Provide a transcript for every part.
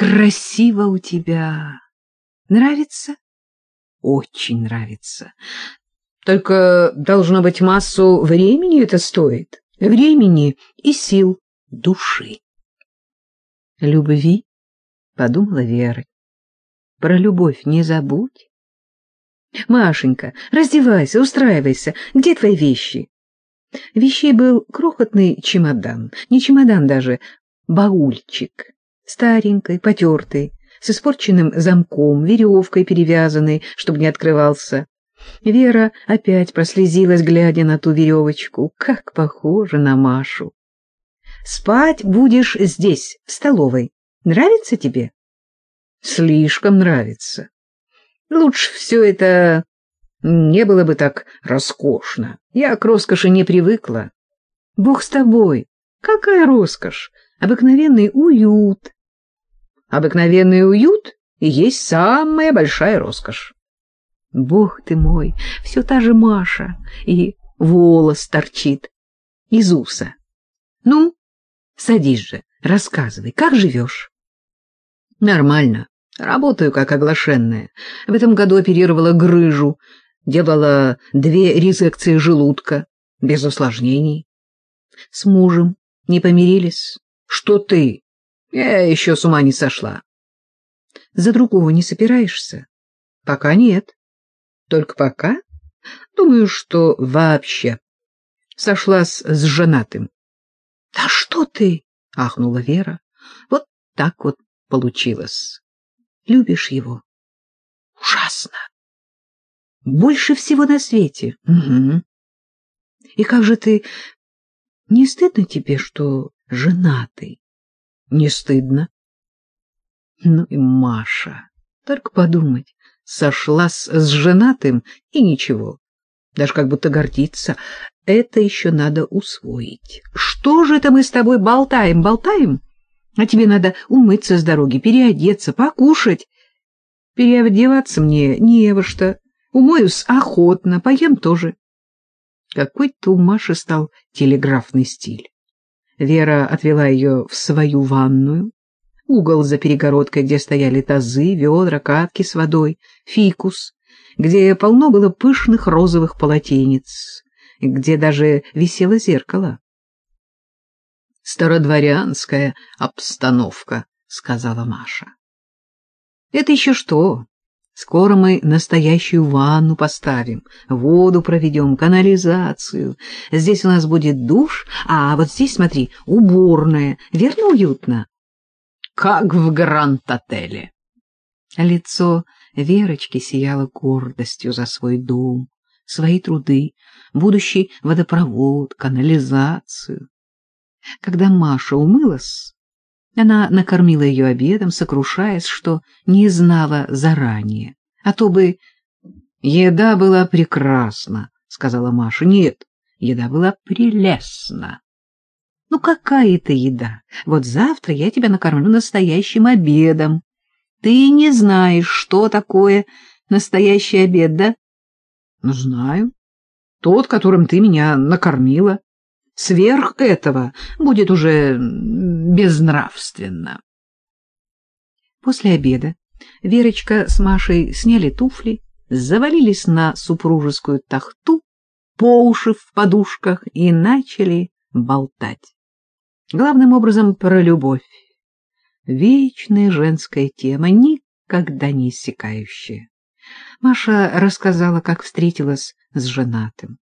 красиво у тебя. Нравится? Очень нравится. Только должно быть массу времени это стоит. Времени и сил души. Любви, подумала Вера. Про любовь не забудь. Машенька, раздевайся, устраивайся. Где твои вещи? Вещей был крохотный чемодан, не чемодан даже, баульчик, старенький, потертый, с испорченным замком, веревкой перевязанной, чтобы не открывался. Вера опять прослезилась, глядя на ту веревочку. Как похоже на Машу. «Спать будешь здесь, в столовой. Нравится тебе?» «Слишком нравится. Лучше все это не было бы так роскошно. Я к роскоши не привыкла. Бог с тобой. Какая роскошь? Обыкновенный уют. Обыкновенный уют и есть самая большая роскошь. Бог ты мой, все та же Маша, и волос торчит из уса. Ну, садись же, рассказывай, как живешь? Нормально. Работаю как оглашенная. В этом году оперировала грыжу, делала две резекции желудка, без осложнений. С мужем не помирились? Что ты? Я еще с ума не сошла. За другого не собираешься? Пока нет. Только пока? Думаю, что вообще. Сошлась с женатым. — Да что ты? — ахнула Вера. — Вот так вот получилось. Любишь его? — Ужасно. Больше всего на свете. Угу. И как же ты... Не стыдно тебе, что женатый? Не стыдно. Ну и Маша. Только подумать, сошлась с женатым и ничего. Даже как будто гордится. Это еще надо усвоить. Что же это мы с тобой болтаем, болтаем? А тебе надо умыться с дороги, переодеться, покушать. Переодеваться мне не во что. Умоюсь охотно, поем тоже. Какой-то у Маши стал телеграфный стиль. Вера отвела ее в свою ванную, угол за перегородкой, где стояли тазы, ведра, катки с водой, фикус, где полно было пышных розовых полотенец, где даже висело зеркало. «Стародворянская обстановка», — сказала Маша. «Это еще что? Скоро мы настоящую ванну поставим, воду проведем, канализацию. Здесь у нас будет душ, а вот здесь, смотри, уборная. Верно уютно? Как в Гранд-отеле. Лицо Верочки сияло гордостью за свой дом, свои труды, будущий водопровод, канализацию. Когда Маша умылась, она накормила ее обедом, сокрушаясь, что не знала заранее. А то бы... — Еда была прекрасна, — сказала Маша. — Нет, еда была прелестна. — Ну, какая это еда? Вот завтра я тебя накормлю настоящим обедом. Ты не знаешь, что такое настоящий обед, да? — Ну, знаю. Тот, которым ты меня накормила. Сверх этого будет уже безнравственно. После обеда Верочка с Машей сняли туфли, завалились на супружескую тахту, по уши в подушках и начали болтать. Главным образом про любовь. Вечная женская тема, никогда не иссякающая. Маша рассказала, как встретилась с женатым,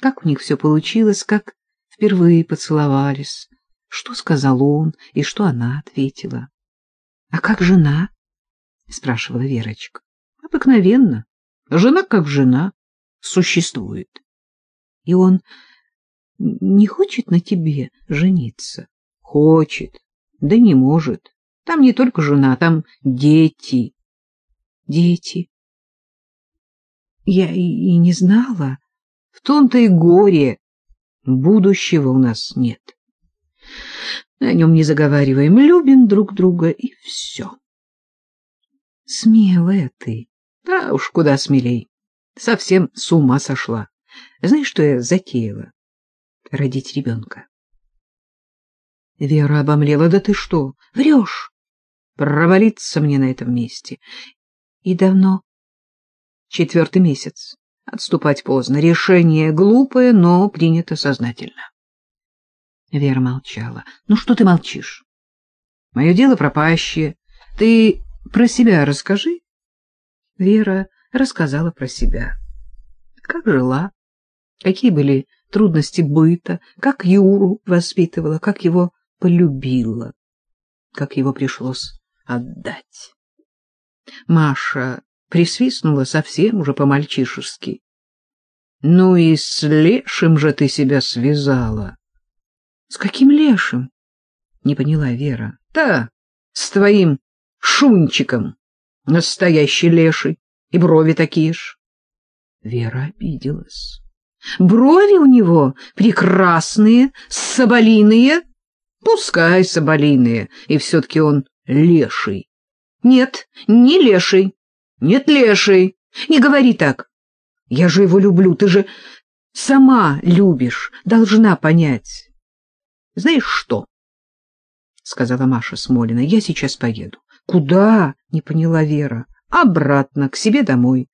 как у них все получилось, как впервые поцеловались, что сказал он и что она ответила. — А как жена? — спрашивала Верочка. — Обыкновенно. Жена как жена существует. — И он не хочет на тебе жениться? — Хочет, да не может. Там не только жена, там дети. — Дети? Я и не знала. В том-то и горе. Будущего у нас нет. О нем не заговариваем, любим друг друга, и все. Смелая ты. Да уж, куда смелей. Совсем с ума сошла. Знаешь, что я затеяла? Родить ребенка. Вера обомлела. Да ты что, врешь? провалиться мне на этом месте. И давно? Четвертый месяц. Отступать поздно. Решение глупое, но принято сознательно. Вера молчала. Ну что ты молчишь? Мое дело пропащее. Ты про себя расскажи. Вера рассказала про себя. Как жила, какие были трудности быта, как Юру воспитывала, как его полюбила, как его пришлось отдать. Маша присвистнула совсем уже по-мальчишески. — Ну и с лешим же ты себя связала. — С каким лешим? — не поняла Вера. — Да, с твоим шунчиком, настоящий леший, и брови такие ж. Вера обиделась. Брови у него прекрасные, соболиные. Пускай соболиные, и все-таки он леший. Нет, не леший. Нет, леший. Не говори так. Я же его люблю, ты же сама любишь, должна понять. Знаешь что? — сказала Маша Смолина. — Я сейчас поеду. — Куда? — не поняла Вера. — Обратно, к себе домой.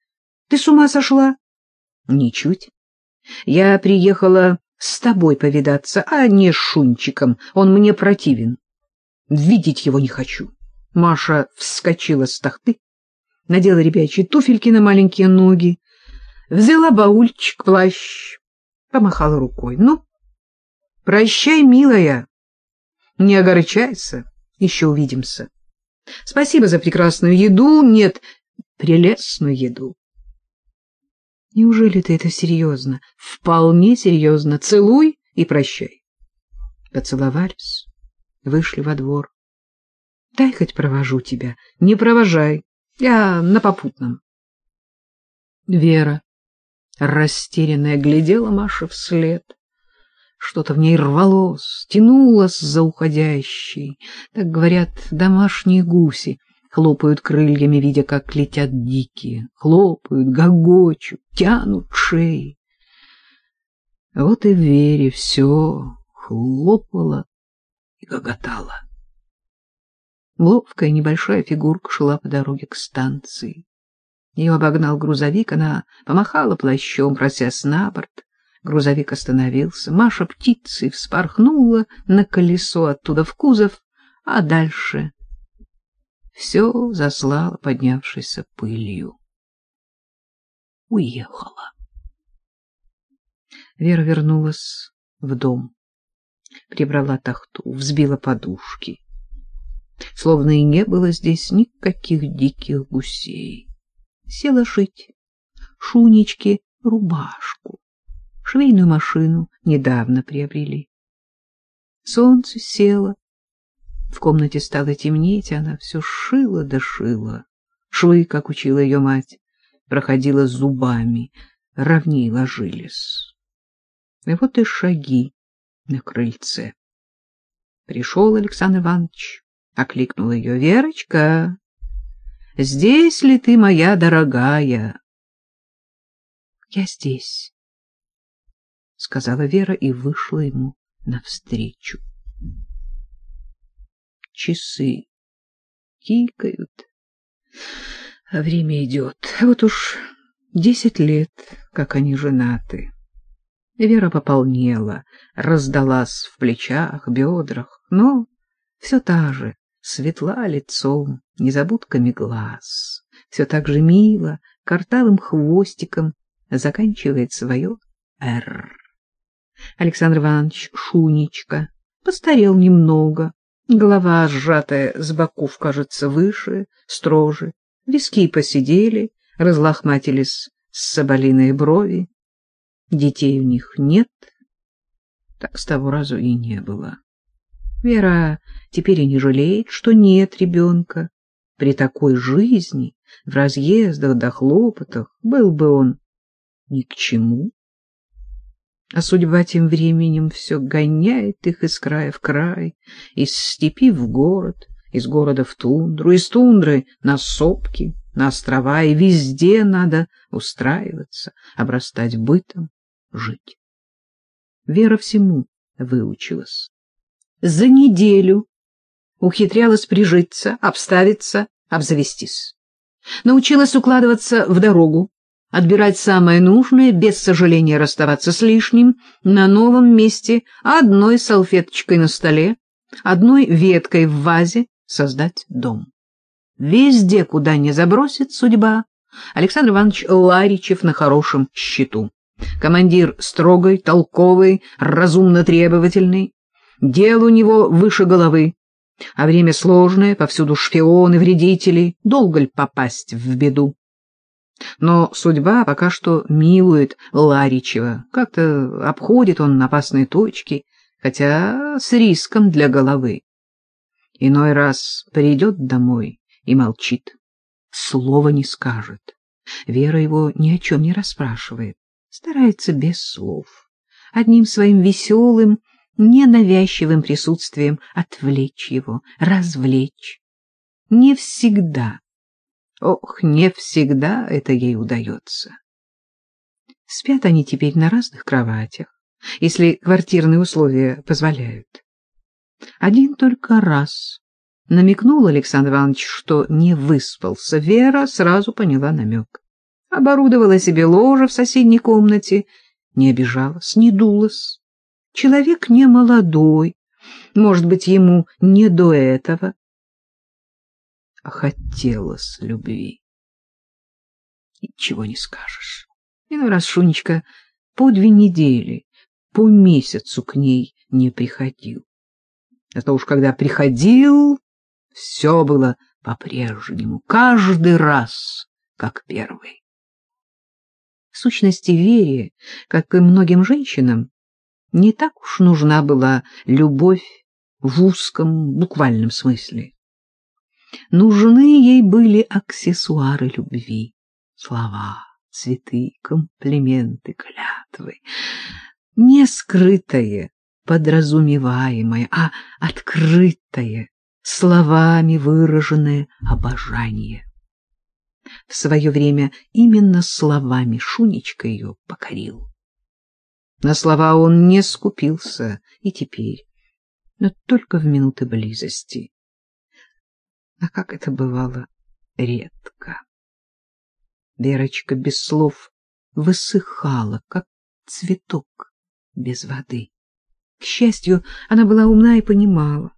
Ты с ума сошла? — Ничуть. Я приехала с тобой повидаться, а не с Шунчиком. Он мне противен. Видеть его не хочу. Маша вскочила с тахты, надела ребячьи туфельки на маленькие ноги, взяла баульчик, плащ, помахала рукой. Ну, прощай, милая, не огорчайся, еще увидимся. Спасибо за прекрасную еду, нет, прелестную еду. Неужели ты это серьезно? Вполне серьезно. Целуй и прощай. Поцеловались, вышли во двор. Дай хоть провожу тебя. Не провожай. Я на попутном. Вера, растерянная, глядела Маша вслед. Что-то в ней рвалось, тянулось за уходящей. Так говорят домашние гуси хлопают крыльями, видя, как летят дикие, хлопают, гогочут, тянут шеи. Вот и Вере все хлопало и гоготало. Ловкая небольшая фигурка шла по дороге к станции. Ее обогнал грузовик, она помахала плащом, просясь на борт. Грузовик остановился. Маша птицей вспорхнула на колесо оттуда в кузов, а дальше все заслало поднявшейся пылью. Уехала. Вера вернулась в дом, прибрала тахту, взбила подушки. Словно и не было здесь никаких диких гусей. Села шить шунечки рубашку. Швейную машину недавно приобрели. Солнце село, в комнате стало темнеть, она все шила да шила. Швы, как учила ее мать, проходила зубами, ровней ложились. И вот и шаги на крыльце. Пришел Александр Иванович, окликнул ее. — Верочка, здесь ли ты, моя дорогая? — Я здесь, — сказала Вера и вышла ему навстречу часы тикают, а время идет. Вот уж десять лет, как они женаты. Вера пополнела, раздалась в плечах, бедрах, но все та же, светла лицом, незабудками глаз, все так же мило, картавым хвостиком заканчивает свое «Р». Александр Иванович Шунечка постарел немного, Голова, сжатая с боков, кажется выше, строже. Виски посидели, разлохматились соболиные брови. Детей у них нет. Так с того разу и не было. Вера теперь и не жалеет, что нет ребенка. При такой жизни, в разъездах да хлопотах, был бы он ни к чему. А судьба тем временем все гоняет их из края в край, из степи в город, из города в тундру, из тундры на сопки, на острова, и везде надо устраиваться, обрастать бытом, жить. Вера всему выучилась. За неделю ухитрялась прижиться, обставиться, обзавестись. Научилась укладываться в дорогу, отбирать самое нужное, без сожаления расставаться с лишним, на новом месте, одной салфеточкой на столе, одной веткой в вазе создать дом. Везде, куда не забросит судьба, Александр Иванович Ларичев на хорошем счету. Командир строгой, толковый, разумно требовательный. Дел у него выше головы. А время сложное, повсюду шпионы, вредители. Долго ли попасть в беду? Но судьба пока что милует Ларичева. Как-то обходит он опасные точки, хотя с риском для головы. Иной раз придет домой и молчит, слова не скажет. Вера его ни о чем не расспрашивает, старается без слов, одним своим веселым, ненавязчивым присутствием отвлечь его, развлечь. Не всегда, ох, не всегда это ей удается. Спят они теперь на разных кроватях, если квартирные условия позволяют. Один только раз намекнул Александр Иванович, что не выспался. Вера сразу поняла намек. Оборудовала себе ложе в соседней комнате, не обижалась, не дулась. Человек не молодой, может быть, ему не до этого. А хотелось любви. Ничего не скажешь. Иной раз Шунечка по две недели, по месяцу к ней не приходил. А то уж когда приходил, все было по-прежнему, каждый раз, как первый. В сущности, Вере, как и многим женщинам, не так уж нужна была любовь в узком, буквальном смысле. Нужны ей были аксессуары любви, слова, цветы, комплименты, клятвы, не скрытое, подразумеваемое, а открытое, словами выраженное обожание. В свое время именно словами Шунечка ее покорил. На слова он не скупился и теперь, но только в минуты близости. А как это бывало редко. Верочка без слов высыхала, как цветок без воды. К счастью, она была умна и понимала.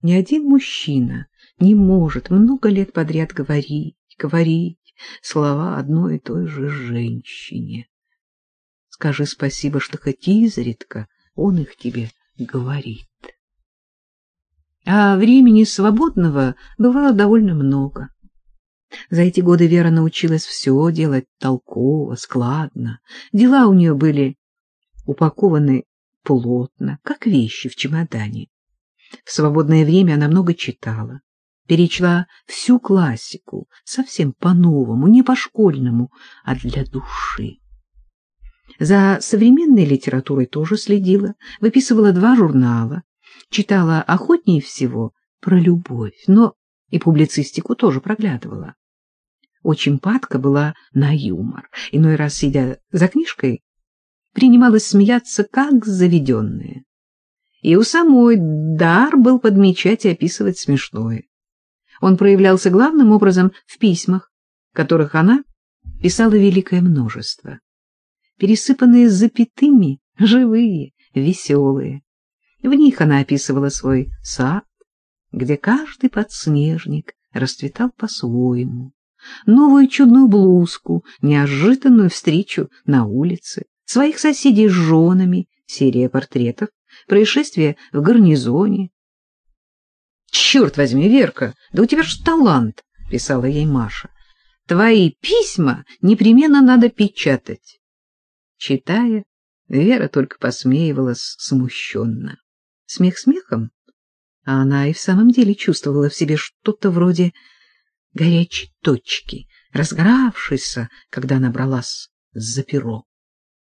Ни один мужчина не может много лет подряд говорить, говорить слова одной и той же женщине. Скажи спасибо, что хоть изредка он их тебе говорит. А времени свободного бывало довольно много. За эти годы Вера научилась все делать толково, складно. Дела у нее были упакованы плотно, как вещи в чемодане. В свободное время она много читала, перечла всю классику, совсем по-новому, не по-школьному, а для души. За современной литературой тоже следила, выписывала два журнала, читала охотнее всего про любовь, но и публицистику тоже проглядывала. Очень падка была на юмор. Иной раз, сидя за книжкой, принималась смеяться, как заведенная. И у самой дар был подмечать и описывать смешное. Он проявлялся главным образом в письмах, которых она писала великое множество. Пересыпанные запятыми, живые, веселые. В них она описывала свой сад, где каждый подснежник расцветал по-своему, новую чудную блузку, неожиданную встречу на улице, своих соседей с женами, серия портретов, происшествие в гарнизоне. — Черт возьми, Верка, да у тебя ж талант, — писала ей Маша. — Твои письма непременно надо печатать. Читая, Вера только посмеивалась смущенно. Смех смехом, а она и в самом деле чувствовала в себе что-то вроде горячей точки, разгоравшейся, когда набралась за перо.